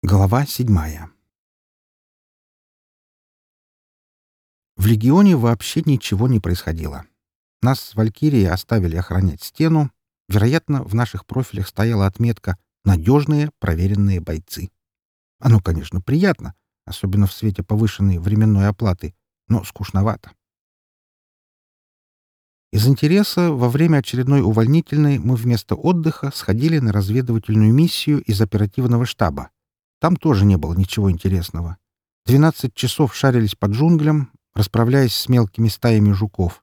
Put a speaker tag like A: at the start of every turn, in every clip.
A: Глава седьмая В легионе вообще ничего не происходило. Нас с Валькирией оставили охранять стену. Вероятно, в наших профилях стояла отметка «Надежные, проверенные бойцы». Оно, конечно, приятно, особенно в свете повышенной временной оплаты, но скучновато. Из интереса во время очередной увольнительной мы вместо отдыха сходили на разведывательную миссию из оперативного штаба. Там тоже не было ничего интересного. Двенадцать часов шарились по джунглям, расправляясь с мелкими стаями жуков.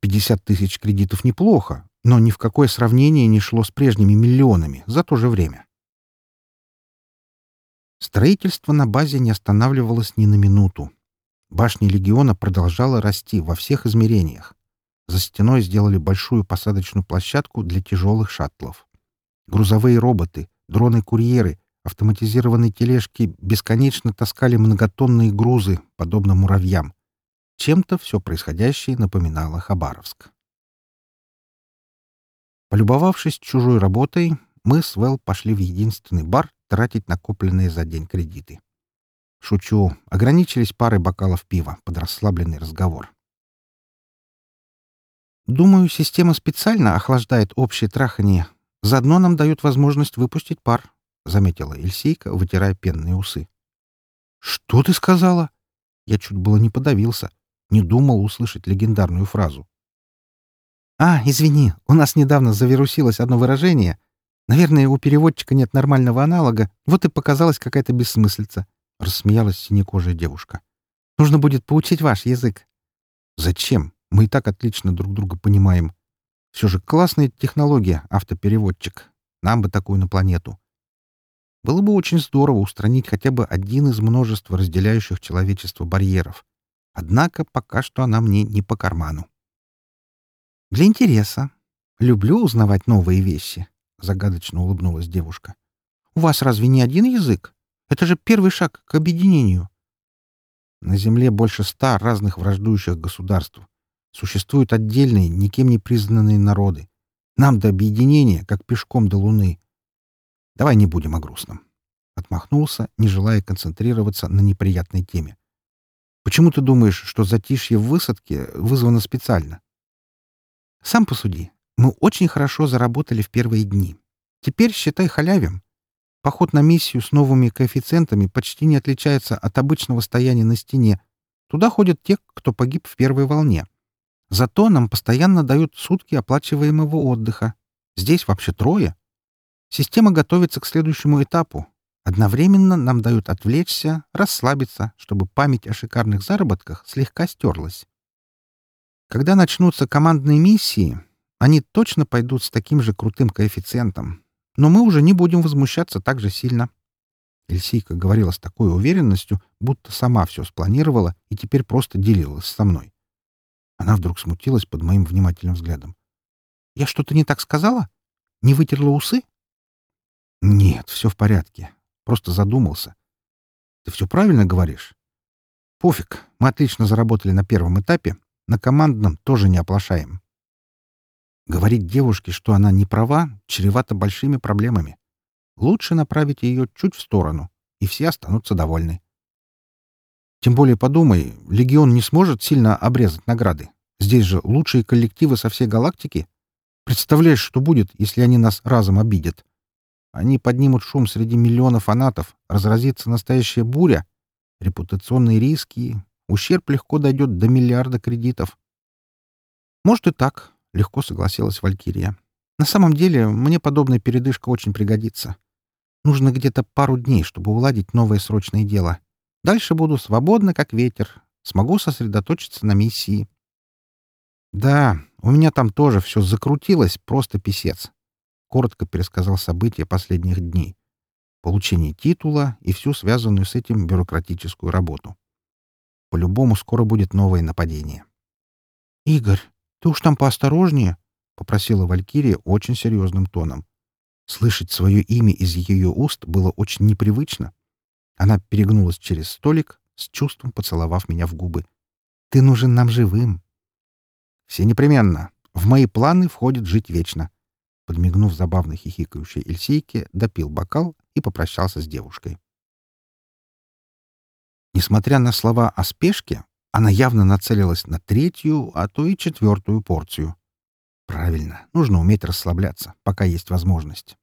A: Пятьдесят тысяч кредитов неплохо, но ни в какое сравнение не шло с прежними миллионами за то же время. Строительство на базе не останавливалось ни на минуту. Башня легиона продолжала расти во всех измерениях. За стеной сделали большую посадочную площадку для тяжелых шаттлов. Грузовые роботы, дроны-курьеры, автоматизированные тележки бесконечно таскали многотонные грузы, подобно муравьям. Чем-то все происходящее напоминало Хабаровск. Полюбовавшись чужой работой, мы с Вэл пошли в единственный бар тратить накопленные за день кредиты. Шучу, ограничились парой бокалов пива под расслабленный разговор. Думаю, система специально охлаждает общее трахание. Заодно нам дают возможность выпустить пар, — заметила Эльсейка, вытирая пенные усы. «Что ты сказала?» Я чуть было не подавился. Не думал услышать легендарную фразу. «А, извини, у нас недавно завирусилось одно выражение. Наверное, у переводчика нет нормального аналога, вот и показалась какая-то бессмыслица», — рассмеялась синекожая девушка. «Нужно будет поучить ваш язык». «Зачем?» Мы и так отлично друг друга понимаем. Все же классная технология, автопереводчик. Нам бы такую на планету. Было бы очень здорово устранить хотя бы один из множества разделяющих человечество барьеров. Однако пока что она мне не по карману. «Для интереса. Люблю узнавать новые вещи», — загадочно улыбнулась девушка. «У вас разве не один язык? Это же первый шаг к объединению». На Земле больше ста разных враждующих государств. Существуют отдельные, никем не признанные народы. Нам до объединения, как пешком до Луны. Давай не будем о грустном. Отмахнулся, не желая концентрироваться на неприятной теме. Почему ты думаешь, что затишье в высадке вызвано специально? Сам посуди. Мы очень хорошо заработали в первые дни. Теперь, считай, халявим. Поход на миссию с новыми коэффициентами почти не отличается от обычного стояния на стене. Туда ходят те, кто погиб в первой волне. Зато нам постоянно дают сутки оплачиваемого отдыха. Здесь вообще трое. Система готовится к следующему этапу. Одновременно нам дают отвлечься, расслабиться, чтобы память о шикарных заработках слегка стерлась. Когда начнутся командные миссии, они точно пойдут с таким же крутым коэффициентом. Но мы уже не будем возмущаться так же сильно. Эльсийка говорила с такой уверенностью, будто сама все спланировала и теперь просто делилась со мной. Она вдруг смутилась под моим внимательным взглядом. «Я что-то не так сказала? Не вытерла усы?» «Нет, все в порядке. Просто задумался. Ты все правильно говоришь?» «Пофиг. Мы отлично заработали на первом этапе. На командном тоже не оплошаем». Говорить девушке, что она не права, чревато большими проблемами. Лучше направить ее чуть в сторону, и все останутся довольны. Тем более подумай, Легион не сможет сильно обрезать награды. Здесь же лучшие коллективы со всей галактики. Представляешь, что будет, если они нас разом обидят? Они поднимут шум среди миллионов фанатов, разразится настоящая буря, репутационные риски, ущерб легко дойдет до миллиарда кредитов. Может и так, — легко согласилась Валькирия. На самом деле, мне подобная передышка очень пригодится. Нужно где-то пару дней, чтобы уладить новое срочное дело. Дальше буду свободно, как ветер. Смогу сосредоточиться на миссии. Да, у меня там тоже все закрутилось, просто писец. Коротко пересказал события последних дней. Получение титула и всю связанную с этим бюрократическую работу. По-любому скоро будет новое нападение. «Игорь, ты уж там поосторожнее», — попросила Валькирия очень серьезным тоном. Слышать свое имя из ее уст было очень непривычно. Она перегнулась через столик, с чувством поцеловав меня в губы. «Ты нужен нам живым!» «Все непременно. В мои планы входит жить вечно». Подмигнув забавно хихикающей Эльсейке, допил бокал и попрощался с девушкой. Несмотря на слова о спешке, она явно нацелилась на третью, а то и четвертую порцию. Правильно, нужно уметь расслабляться, пока есть возможность.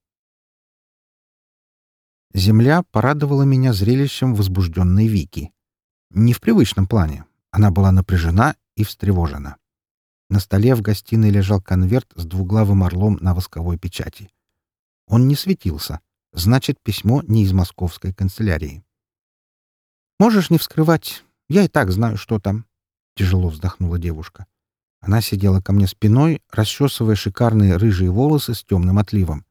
A: Земля порадовала меня зрелищем возбужденной Вики. Не в привычном плане. Она была напряжена и встревожена. На столе в гостиной лежал конверт с двуглавым орлом на восковой печати. Он не светился. Значит, письмо не из московской канцелярии. «Можешь не вскрывать. Я и так знаю, что там», — тяжело вздохнула девушка. Она сидела ко мне спиной, расчесывая шикарные рыжие волосы с темным отливом.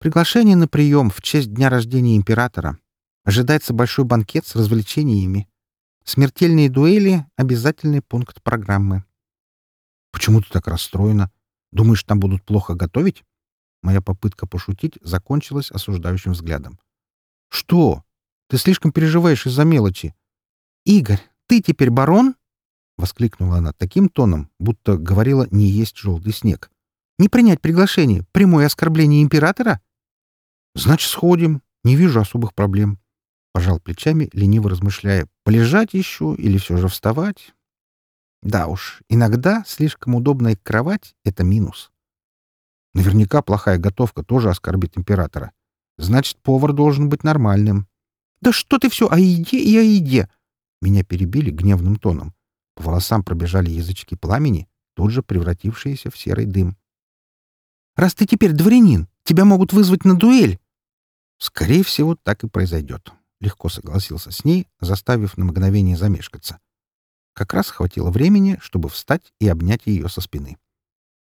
A: «Приглашение на прием в честь дня рождения императора. Ожидается большой банкет с развлечениями. Смертельные дуэли — обязательный пункт программы». «Почему ты так расстроена? Думаешь, там будут плохо готовить?» Моя попытка пошутить закончилась осуждающим взглядом. «Что? Ты слишком переживаешь из-за мелочи». «Игорь, ты теперь барон?» — воскликнула она таким тоном, будто говорила «не есть желтый снег». «Не принять приглашение? Прямое оскорбление императора?» «Значит, сходим. Не вижу особых проблем». Пожал плечами, лениво размышляя, полежать еще или все же вставать. Да уж, иногда слишком удобная кровать — это минус. Наверняка плохая готовка тоже оскорбит императора. Значит, повар должен быть нормальным. «Да что ты все о еде и о еде!» Меня перебили гневным тоном. По волосам пробежали язычки пламени, тут же превратившиеся в серый дым. «Раз ты теперь дворянин, тебя могут вызвать на дуэль!» «Скорее всего, так и произойдет», — легко согласился с ней, заставив на мгновение замешкаться. Как раз хватило времени, чтобы встать и обнять ее со спины.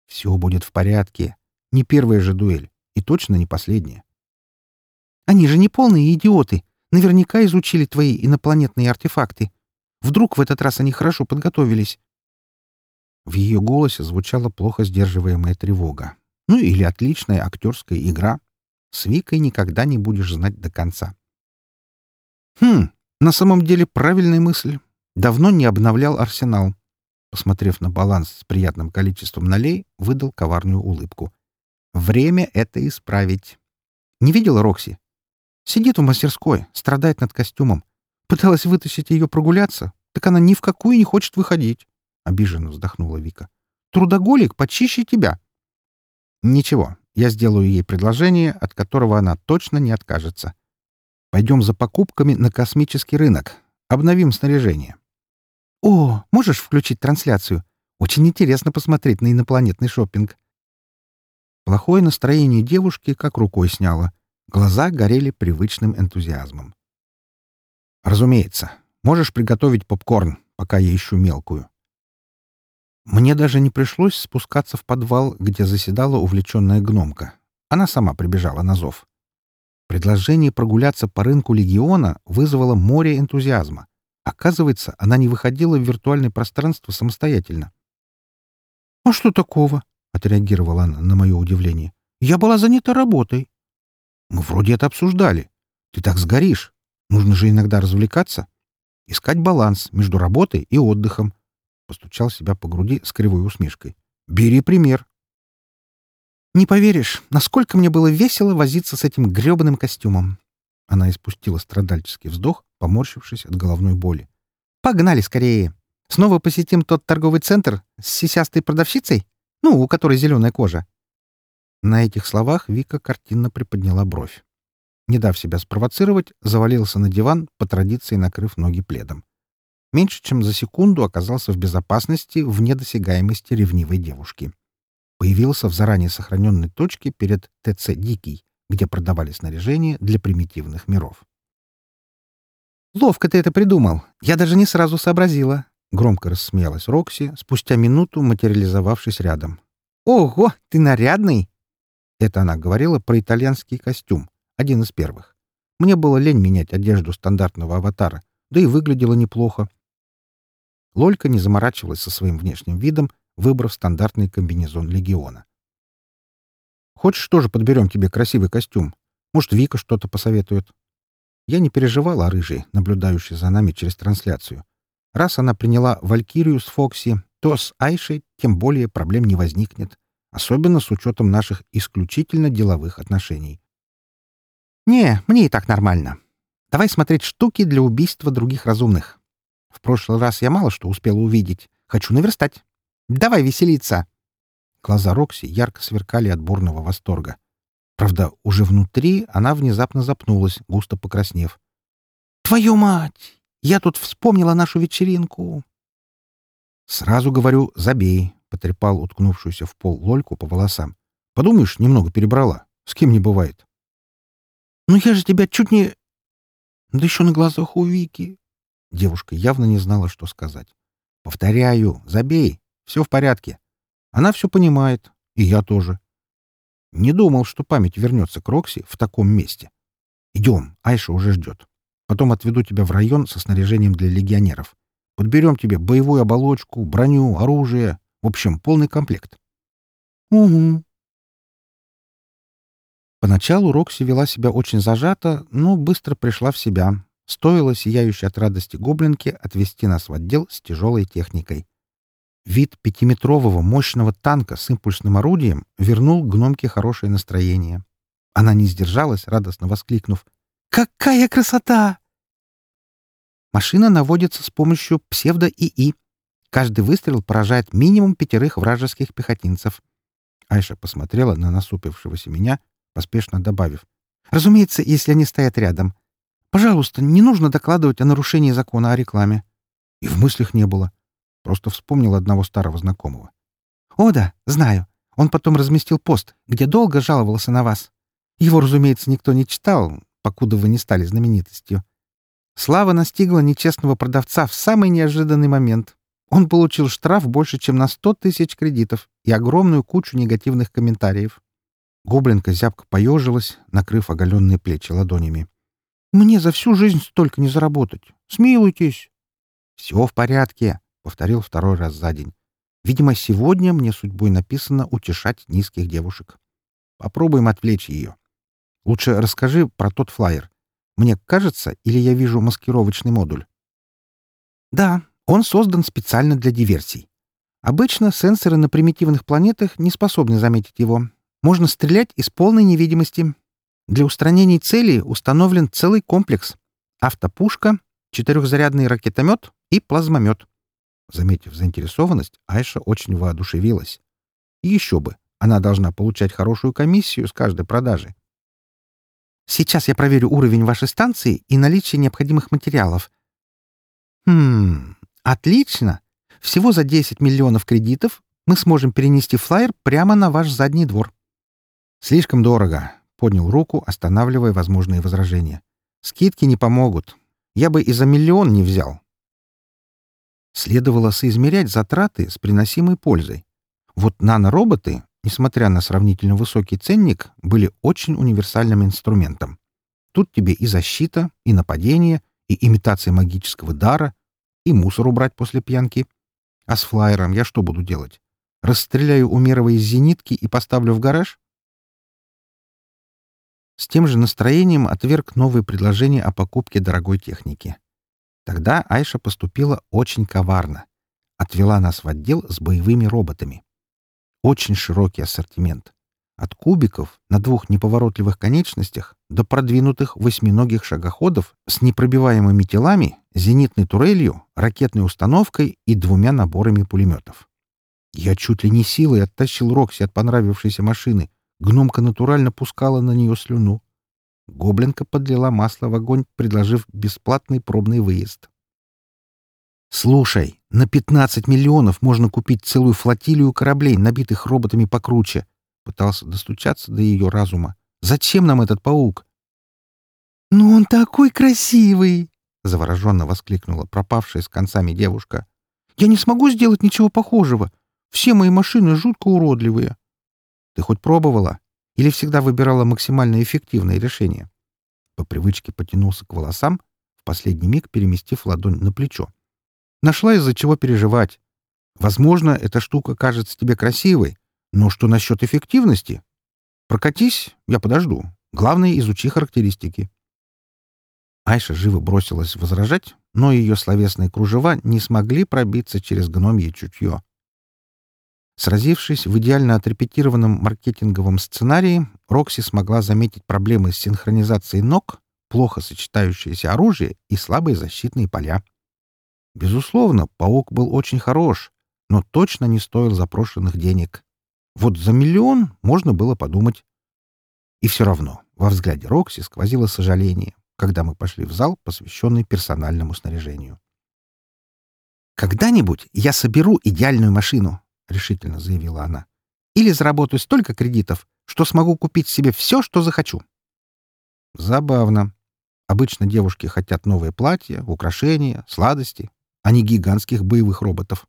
A: «Все будет в порядке. Не первая же дуэль. И точно не последняя». «Они же не полные идиоты. Наверняка изучили твои инопланетные артефакты. Вдруг в этот раз они хорошо подготовились?» В ее голосе звучала плохо сдерживаемая тревога. Ну или отличная актерская игра. С Викой никогда не будешь знать до конца. «Хм, на самом деле правильная мысль. Давно не обновлял арсенал. Посмотрев на баланс с приятным количеством налей, выдал коварную улыбку. Время это исправить. Не видела Рокси? Сидит в мастерской, страдает над костюмом. Пыталась вытащить ее прогуляться, так она ни в какую не хочет выходить. Обиженно вздохнула Вика. Трудоголик почище тебя. Ничего, я сделаю ей предложение, от которого она точно не откажется. Пойдем за покупками на космический рынок. Обновим снаряжение. «О, можешь включить трансляцию? Очень интересно посмотреть на инопланетный шопинг». Плохое настроение девушки как рукой сняло. Глаза горели привычным энтузиазмом. «Разумеется. Можешь приготовить попкорн, пока я ищу мелкую». Мне даже не пришлось спускаться в подвал, где заседала увлеченная гномка. Она сама прибежала на зов. Предложение прогуляться по рынку легиона вызвало море энтузиазма. Оказывается, она не выходила в виртуальное пространство самостоятельно. «А что такого?» — отреагировала она на мое удивление. «Я была занята работой». «Мы вроде это обсуждали. Ты так сгоришь. Нужно же иногда развлекаться. Искать баланс между работой и отдыхом». Постучал себя по груди с кривой усмешкой. «Бери пример». «Не поверишь, насколько мне было весело возиться с этим грёбаным костюмом. Она испустила страдальческий вздох, поморщившись от головной боли. «Погнали скорее! Снова посетим тот торговый центр с сисястой продавщицей? Ну, у которой зеленая кожа». На этих словах Вика картинно приподняла бровь. Не дав себя спровоцировать, завалился на диван, по традиции накрыв ноги пледом. Меньше чем за секунду оказался в безопасности вне досягаемости ревнивой девушки. Появился в заранее сохраненной точке перед ТЦ «Дикий», где продавали снаряжение для примитивных миров. «Ловко ты это придумал. Я даже не сразу сообразила», — громко рассмеялась Рокси, спустя минуту материализовавшись рядом. «Ого, ты нарядный!» Это она говорила про итальянский костюм, один из первых. Мне было лень менять одежду стандартного аватара, да и выглядело неплохо. Лолька не заморачивалась со своим внешним видом, выбрав стандартный комбинезон легиона. Хочешь, тоже подберем тебе красивый костюм? Может, Вика что-то посоветует?» Я не переживала о рыжей, наблюдающей за нами через трансляцию. Раз она приняла Валькирию с Фокси, то с Айшей тем более проблем не возникнет, особенно с учетом наших исключительно деловых отношений. «Не, мне и так нормально. Давай смотреть штуки для убийства других разумных. В прошлый раз я мало что успела увидеть. Хочу наверстать. Давай веселиться!» Глаза Рокси ярко сверкали от бурного восторга. Правда, уже внутри она внезапно запнулась, густо покраснев. «Твою мать! Я тут вспомнила нашу вечеринку!» «Сразу говорю, забей!» — потрепал уткнувшуюся в пол Лольку по волосам. «Подумаешь, немного перебрала. С кем не бывает». «Ну я же тебя чуть не...» «Да еще на глазах у Вики!» Девушка явно не знала, что сказать. «Повторяю, забей. Все в порядке. Она все понимает. И я тоже. Не думал, что память вернется к Рокси в таком месте. Идем, Айша уже ждет. Потом отведу тебя в район со снаряжением для легионеров. Подберем тебе боевую оболочку, броню, оружие. В общем, полный комплект. Угу. Поначалу Рокси вела себя очень зажато, но быстро пришла в себя. Стоило сияющей от радости гоблинке отвезти нас в отдел с тяжелой техникой. Вид пятиметрового мощного танка с импульсным орудием вернул гномке хорошее настроение. Она не сдержалась, радостно воскликнув. «Какая красота!» Машина наводится с помощью псевдо-ИИ. Каждый выстрел поражает минимум пятерых вражеских пехотинцев. Айша посмотрела на насупившегося меня, поспешно добавив. «Разумеется, если они стоят рядом. Пожалуйста, не нужно докладывать о нарушении закона о рекламе». И в мыслях не было. Просто вспомнил одного старого знакомого. «О да, знаю. Он потом разместил пост, где долго жаловался на вас. Его, разумеется, никто не читал, покуда вы не стали знаменитостью. Слава настигла нечестного продавца в самый неожиданный момент. Он получил штраф больше, чем на сто тысяч кредитов и огромную кучу негативных комментариев. Гоблинка зябко поежилась, накрыв оголенные плечи ладонями. «Мне за всю жизнь столько не заработать. Смилуйтесь!» «Все в порядке повторил второй раз за день. Видимо, сегодня мне судьбой написано утешать низких девушек. Попробуем отвлечь ее. Лучше расскажи про тот флаер. Мне кажется, или я вижу маскировочный модуль? Да, он создан специально для диверсий. Обычно сенсоры на примитивных планетах не способны заметить его. Можно стрелять из полной невидимости. Для устранения целей установлен целый комплекс. Автопушка, четырехзарядный ракетомет и плазмомет. Заметив заинтересованность, Айша очень воодушевилась. И еще бы, она должна получать хорошую комиссию с каждой продажи. «Сейчас я проверю уровень вашей станции и наличие необходимых материалов». «Хм, отлично. Всего за 10 миллионов кредитов мы сможем перенести флайер прямо на ваш задний двор». «Слишком дорого», — поднял руку, останавливая возможные возражения. «Скидки не помогут. Я бы и за миллион не взял. Следовало соизмерять затраты с приносимой пользой. Вот нанороботы, несмотря на сравнительно высокий ценник, были очень универсальным инструментом. Тут тебе и защита, и нападение, и имитация магического дара, и мусор убрать после пьянки. А с флайером я что буду делать? Расстреляю Умерова из зенитки и поставлю в гараж? С тем же настроением отверг новые предложения о покупке дорогой техники. Тогда Айша поступила очень коварно. Отвела нас в отдел с боевыми роботами. Очень широкий ассортимент. От кубиков на двух неповоротливых конечностях до продвинутых восьминогих шагоходов с непробиваемыми телами, зенитной турелью, ракетной установкой и двумя наборами пулеметов. Я чуть ли не силой оттащил Рокси от понравившейся машины. Гномка натурально пускала на нее слюну. Гоблинка подлила масло в огонь, предложив бесплатный пробный выезд. «Слушай, на 15 миллионов можно купить целую флотилию кораблей, набитых роботами покруче», — пытался достучаться до ее разума. «Зачем нам этот паук?» «Ну он такой красивый!» — завороженно воскликнула пропавшая с концами девушка. «Я не смогу сделать ничего похожего. Все мои машины жутко уродливые». «Ты хоть пробовала?» Или всегда выбирала максимально эффективное решение? По привычке потянулся к волосам, в последний миг переместив ладонь на плечо. Нашла из-за чего переживать. Возможно, эта штука кажется тебе красивой, но что насчет эффективности? Прокатись, я подожду. Главное, изучи характеристики. Айша живо бросилась возражать, но ее словесные кружева не смогли пробиться через гномье чутье. Сразившись в идеально отрепетированном маркетинговом сценарии, Рокси смогла заметить проблемы с синхронизацией ног, плохо сочетающееся оружие и слабые защитные поля. Безусловно, паук был очень хорош, но точно не стоил запрошенных денег. Вот за миллион можно было подумать. И все равно во взгляде Рокси сквозило сожаление, когда мы пошли в зал, посвященный персональному снаряжению. «Когда-нибудь я соберу идеальную машину», — решительно заявила она. «Или заработаю столько кредитов, что смогу купить себе все, что захочу». Забавно. Обычно девушки хотят новые платья, украшения, сладости, а не гигантских боевых роботов.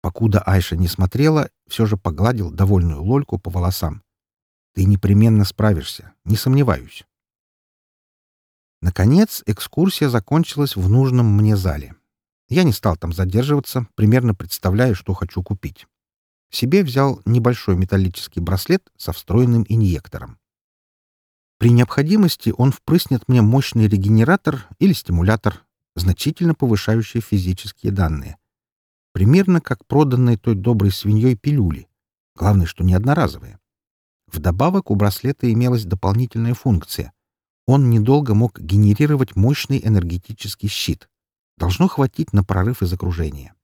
A: Покуда Айша не смотрела, все же погладил довольную Лольку по волосам. «Ты непременно справишься, не сомневаюсь». Наконец, экскурсия закончилась в нужном мне зале. Я не стал там задерживаться, примерно представляя, что хочу купить. Себе взял небольшой металлический браслет со встроенным инъектором. При необходимости он впрыснет мне мощный регенератор или стимулятор, значительно повышающий физические данные. Примерно как проданные той доброй свиньей пилюли. Главное, что не одноразовые. Вдобавок у браслета имелась дополнительная функция. Он недолго мог генерировать мощный энергетический щит. Должно хватить на прорыв из окружения.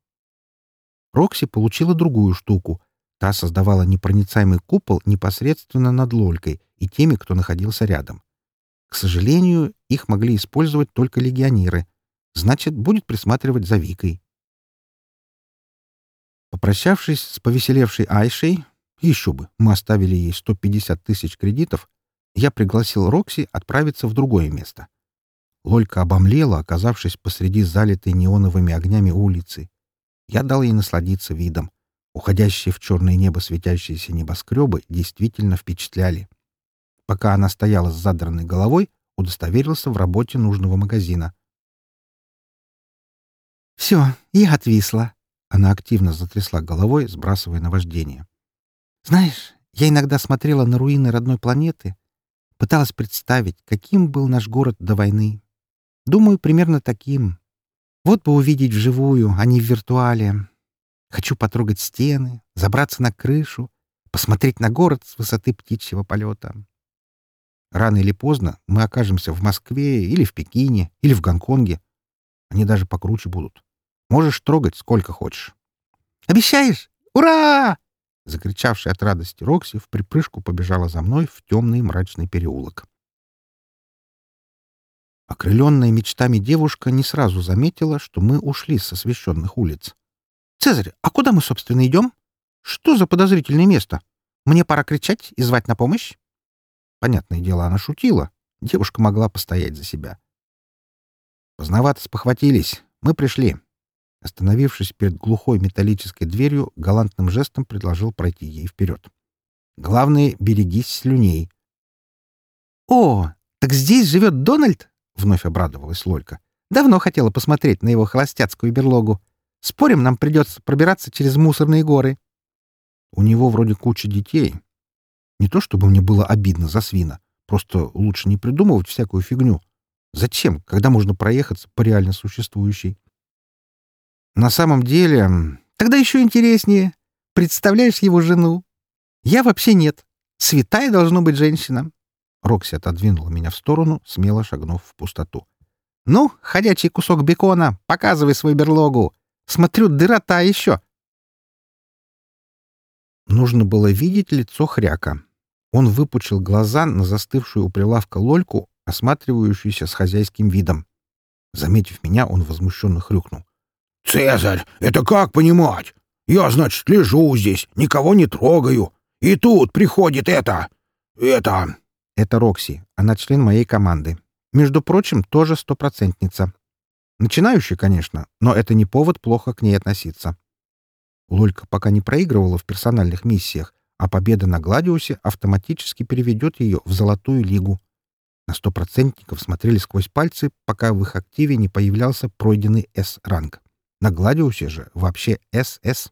A: Рокси получила другую штуку. Та создавала непроницаемый купол непосредственно над Лолькой и теми, кто находился рядом. К сожалению, их могли использовать только легионеры. Значит, будет присматривать за Викой. Попрощавшись с повеселевшей Айшей, еще бы, мы оставили ей 150 тысяч кредитов, я пригласил Рокси отправиться в другое место. Лолька обомлела, оказавшись посреди залитой неоновыми огнями улицы. Я дал ей насладиться видом. Уходящие в черное небо светящиеся небоскребы действительно впечатляли. Пока она стояла с задранной головой, удостоверился в работе нужного магазина. «Все, я отвисла», она активно затрясла головой, сбрасывая наваждение. «Знаешь, я иногда смотрела на руины родной планеты, пыталась представить, каким был наш город до войны. Думаю, примерно таким. Вот бы увидеть вживую, а не в виртуале. Хочу потрогать стены, забраться на крышу, посмотреть на город с высоты птичьего полета. Рано или поздно мы окажемся в Москве или в Пекине, или в Гонконге. Они даже покруче будут. Можешь трогать сколько хочешь. «Обещаешь? Ура!» Закричавшая от радости Рокси в припрыжку побежала за мной в темный мрачный переулок. Окрыленная мечтами девушка не сразу заметила, что мы ушли с освещенных улиц. «Цезарь, а куда мы, собственно, идем? Что за подозрительное место? Мне пора кричать и звать на помощь?» Понятное дело, она шутила. Девушка могла постоять за себя. Поздновато спохватились. Мы пришли. Остановившись перед глухой металлической дверью, галантным жестом предложил пройти ей вперед. «Главное, берегись слюней». «О, так здесь живет Дональд?» — вновь обрадовалась Лолька. «Давно хотела посмотреть на его холостяцкую берлогу. Спорим, нам придется пробираться через мусорные горы». «У него вроде куча детей. Не то чтобы мне было обидно за свина, просто лучше не придумывать всякую фигню. Зачем, когда можно проехаться по реально существующей?» На самом деле, тогда еще интереснее. Представляешь его жену? Я вообще нет. Святая должно быть женщина. Рокси отодвинула меня в сторону, смело шагнув в пустоту. «Ну, ходячий кусок бекона, показывай свою берлогу. Смотрю, дыра та еще». Нужно было видеть лицо хряка. Он выпучил глаза на застывшую у прилавка лольку, осматривающуюся с хозяйским видом. Заметив меня, он возмущенно хрюкнул. «Цезарь, это как понимать? Я, значит, лежу здесь, никого не трогаю. И тут приходит это... это...» «Это Рокси. Она член моей команды. Между прочим, тоже стопроцентница. Начинающая, конечно, но это не повод плохо к ней относиться. Лолька пока не проигрывала в персональных миссиях, а победа на Гладиусе автоматически переведет ее в Золотую Лигу. На стопроцентников смотрели сквозь пальцы, пока в их активе не появлялся пройденный С-ранг. На Гладиусе же вообще СС.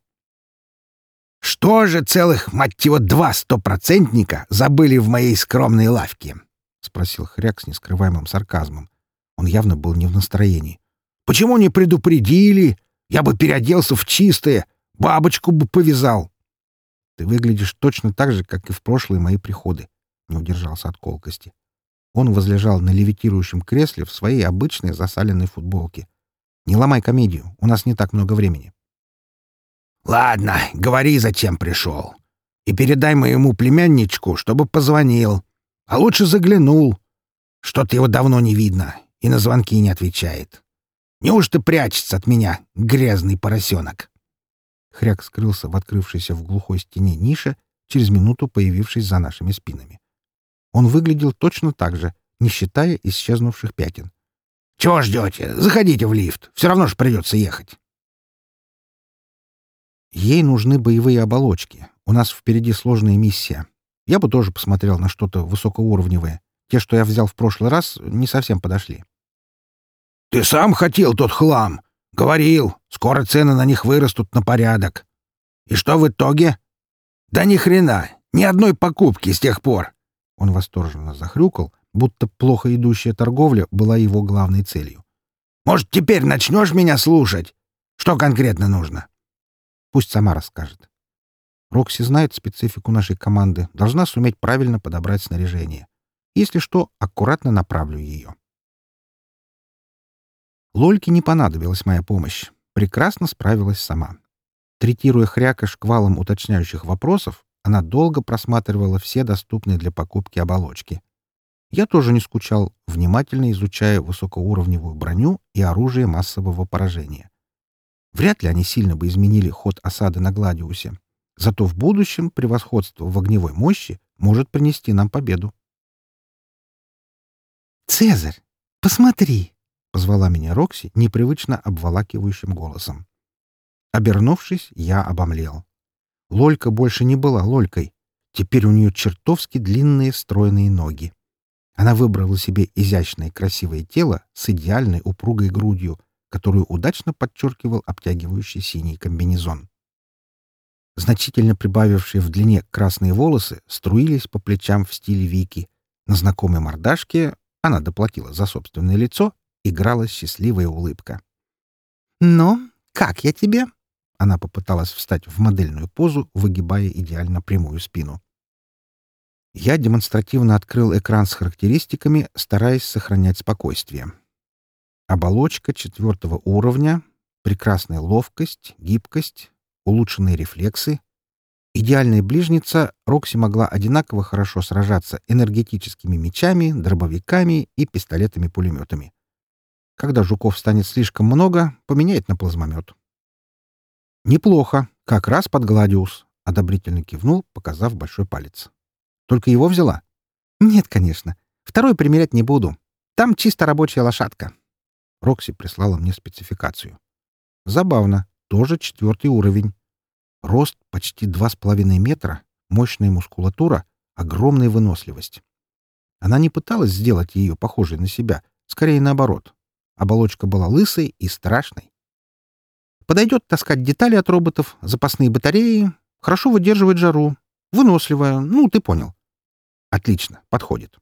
A: «Что же целых, мать его, два стопроцентника забыли в моей скромной лавке?» — спросил Хряк с нескрываемым сарказмом. Он явно был не в настроении. «Почему не предупредили? Я бы переоделся в чистое, бабочку бы повязал». «Ты выглядишь точно так же, как и в прошлые мои приходы», — не удержался от колкости. Он возлежал на левитирующем кресле в своей обычной засаленной футболке. «Не ломай комедию, у нас не так много времени».
B: «Ладно, говори, зачем пришел. И передай моему племянничку, чтобы позвонил. А лучше заглянул. Что-то его давно не видно и на звонки не отвечает. Неужто прячется от меня, грязный поросенок?»
A: Хряк скрылся в открывшейся в глухой стене нише, через минуту появившись за нашими спинами. Он выглядел точно так же, не считая исчезнувших пятен.
B: «Чего ждете? Заходите в лифт. Все равно же придется ехать».
A: Ей нужны боевые оболочки. У нас впереди сложная миссия. Я бы тоже посмотрел на что-то высокоуровневое. Те, что я взял в прошлый раз, не совсем подошли.
B: «Ты сам хотел тот хлам. Говорил, скоро цены на них вырастут на порядок. И что в итоге? Да ни хрена, ни одной покупки с тех пор.
A: Он восторженно захрюкал, будто плохо идущая торговля была его главной целью.
B: «Может, теперь начнешь меня слушать? Что конкретно нужно?»
A: «Пусть сама расскажет. Рокси знает специфику нашей команды, должна суметь правильно подобрать снаряжение. Если что, аккуратно направлю ее». Лольке не понадобилась моя помощь. Прекрасно справилась сама. Третируя хряка шквалом уточняющих вопросов, она долго просматривала все доступные для покупки оболочки. Я тоже не скучал, внимательно изучая высокоуровневую броню и оружие массового поражения. Вряд ли они сильно бы изменили ход осады на Гладиусе. Зато в будущем превосходство в огневой мощи может принести нам победу.
C: «Цезарь, посмотри!»
A: — позвала меня Рокси непривычно обволакивающим голосом. Обернувшись, я обомлел. Лолька больше не была Лолькой. Теперь у нее чертовски длинные стройные ноги. Она выбрала себе изящное красивое тело с идеальной упругой грудью, которую удачно подчеркивал обтягивающий синий комбинезон. Значительно прибавившие в длине красные волосы струились по плечам в стиле Вики. На знакомой мордашке она доплатила за собственное лицо, играла счастливая улыбка.
C: «Ну, как я тебе?»
A: Она попыталась встать в модельную позу, выгибая идеально прямую спину. Я демонстративно открыл экран с характеристиками, стараясь сохранять спокойствие. Оболочка четвертого уровня, прекрасная ловкость, гибкость, улучшенные рефлексы. Идеальная ближница Рокси могла одинаково хорошо сражаться энергетическими мечами, дробовиками и пистолетами-пулеметами. Когда жуков станет слишком много, поменяет на плазмомет. «Неплохо. Как раз под Гладиус», — одобрительно кивнул, показав большой палец. «Только его взяла?»
C: «Нет, конечно. Второй примерять не буду. Там чисто рабочая лошадка».
A: Рокси прислала мне спецификацию. «Забавно. Тоже четвертый уровень. Рост почти два с половиной метра, мощная мускулатура, огромная выносливость. Она не пыталась сделать ее похожей на себя, скорее наоборот. Оболочка была лысой и страшной. Подойдет таскать детали от роботов, запасные батареи, хорошо выдерживает жару, выносливая, ну, ты понял. Отлично, подходит.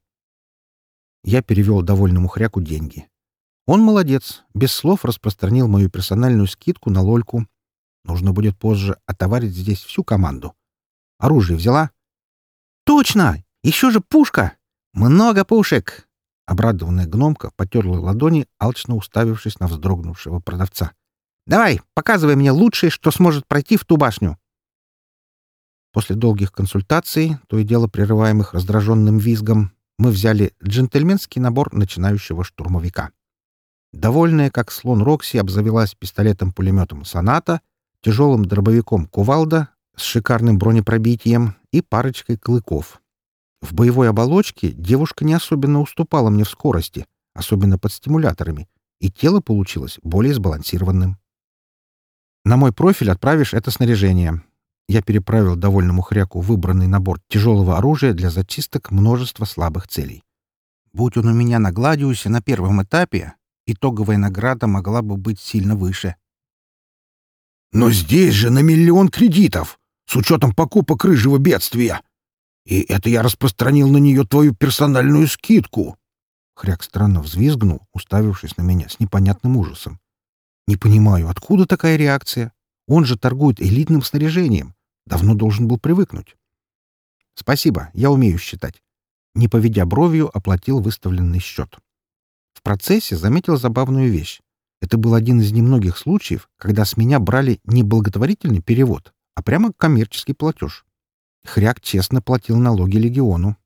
A: Я перевел довольному хряку деньги. Он молодец, без слов распространил мою персональную скидку на лольку. Нужно будет позже отоварить здесь всю команду. Оружие взяла?
C: Точно! Еще же пушка! Много пушек!
A: Обрадованная гномка потерла ладони, алчно уставившись на вздрогнувшего продавца.
C: Давай, показывай мне лучшее, что сможет пройти в ту башню.
A: После долгих консультаций, то и дело прерываемых раздраженным визгом, мы взяли джентльменский набор начинающего штурмовика. Довольная, как слон Рокси, обзавелась пистолетом-пулеметом «Соната», тяжелым дробовиком «Кувалда» с шикарным бронепробитием и парочкой клыков. В боевой оболочке девушка не особенно уступала мне в скорости, особенно под стимуляторами, и тело получилось более сбалансированным. На мой профиль отправишь это снаряжение. Я переправил довольному хряку выбранный набор тяжелого оружия для зачисток множества слабых целей. Будь он у меня на Гладиусе на первом этапе, итоговая награда могла бы быть сильно выше.
B: «Но здесь же на миллион кредитов, с учетом покупок рыжего бедствия. И это я распространил на нее твою персональную скидку».
A: Хряк странно взвизгнул, уставившись на меня с непонятным ужасом. Не понимаю, откуда такая реакция? Он же торгует элитным снаряжением. Давно должен был привыкнуть. Спасибо, я умею считать. не поведя бровью, оплатил выставленный счет. В процессе заметил забавную вещь. Это был один из немногих случаев, когда с меня брали не благотворительный перевод, а прямо коммерческий платеж. Хряк честно платил налоги легиону.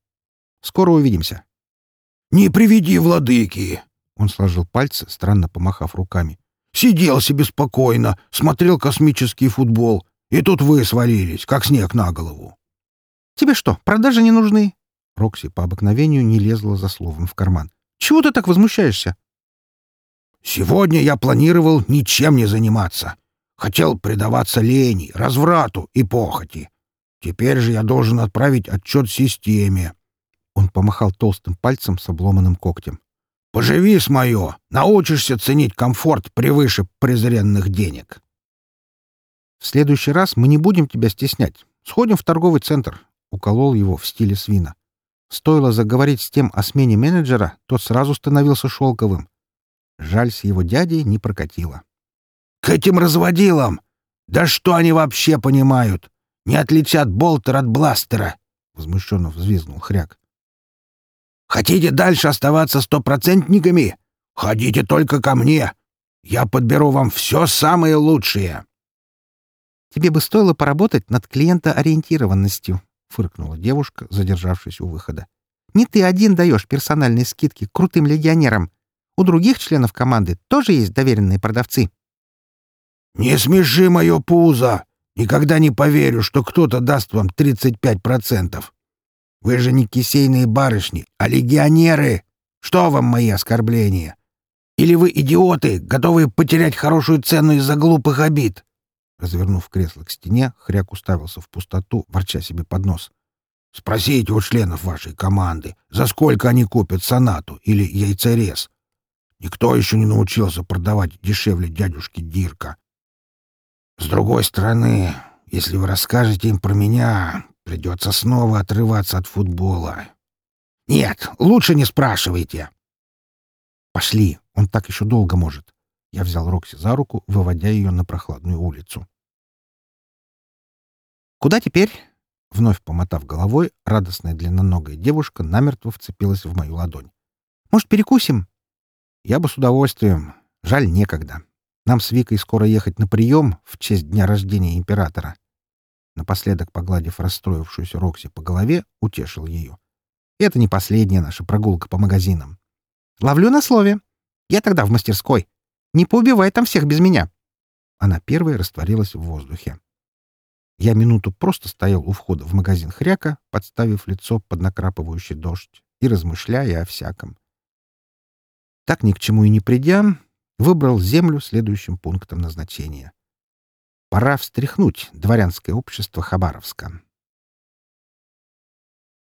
A: Скоро увидимся.
B: «Не приведи, владыки!» Он сложил пальцы, странно помахав руками. «Сидел себе спокойно, смотрел космический футбол, и тут вы свалились, как снег на голову».
A: «Тебе что, продажи не нужны?» Рокси по обыкновению не лезла за словом в карман. «Чего ты так возмущаешься?»
B: «Сегодня я планировал ничем не заниматься. Хотел предаваться лени, разврату и похоти. Теперь же я должен отправить отчет системе». Он помахал толстым пальцем с обломанным когтем. «Поживи с мое! Научишься ценить комфорт превыше презренных денег!»
A: «В следующий раз мы не будем тебя стеснять. Сходим в торговый центр», — уколол его в стиле свина. Стоило заговорить с тем о смене менеджера, тот сразу становился шелковым. Жаль, с его дядей не прокатило.
B: «К этим разводилам! Да что они вообще понимают? Не отличат болтер от бластера!» — возмущенно взвизгнул хряк. «Хотите дальше оставаться стопроцентниками? Ходите только ко мне. Я подберу вам все самое лучшее!»
C: «Тебе бы стоило поработать над клиентоориентированностью», — фыркнула девушка, задержавшись у выхода. «Не ты один даешь персональные скидки крутым легионерам. У других членов команды тоже есть доверенные продавцы».
B: «Не смеши мое пузо! Никогда не поверю, что кто-то даст вам 35%. Вы же не кисейные барышни, а легионеры. Что вам мои оскорбления? Или вы идиоты, готовые потерять хорошую цену из-за глупых обид?» Развернув кресло к стене, хряк уставился в пустоту, ворча себе под нос. «Спросите у членов вашей команды, за сколько они купят сонату или яйцерез. Никто еще не научился продавать дешевле дядюшки Дирка. С другой стороны, если вы расскажете им про меня, придется снова отрываться от футбола. Нет, лучше не спрашивайте.
A: Пошли, он так еще долго может. Я взял Рокси за руку, выводя ее на прохладную улицу.
C: «Куда теперь?»
A: Вновь помотав головой, радостная длинноногая девушка намертво вцепилась в мою ладонь.
C: «Может, перекусим?»
A: «Я бы с удовольствием. Жаль, некогда. Нам с Викой скоро ехать на прием в честь дня рождения императора». Напоследок, погладив расстроившуюся Рокси по голове, утешил ее. «Это не последняя наша прогулка по магазинам».
C: «Ловлю на слове. Я тогда в мастерской. Не поубивай там всех без меня.
A: Она первой растворилась в воздухе. Я минуту просто стоял у входа в магазин хряка, подставив лицо под накрапывающий дождь и размышляя о всяком. Так ни к чему и не придя, выбрал землю следующим пунктом назначения. Пора встряхнуть дворянское общество Хабаровска.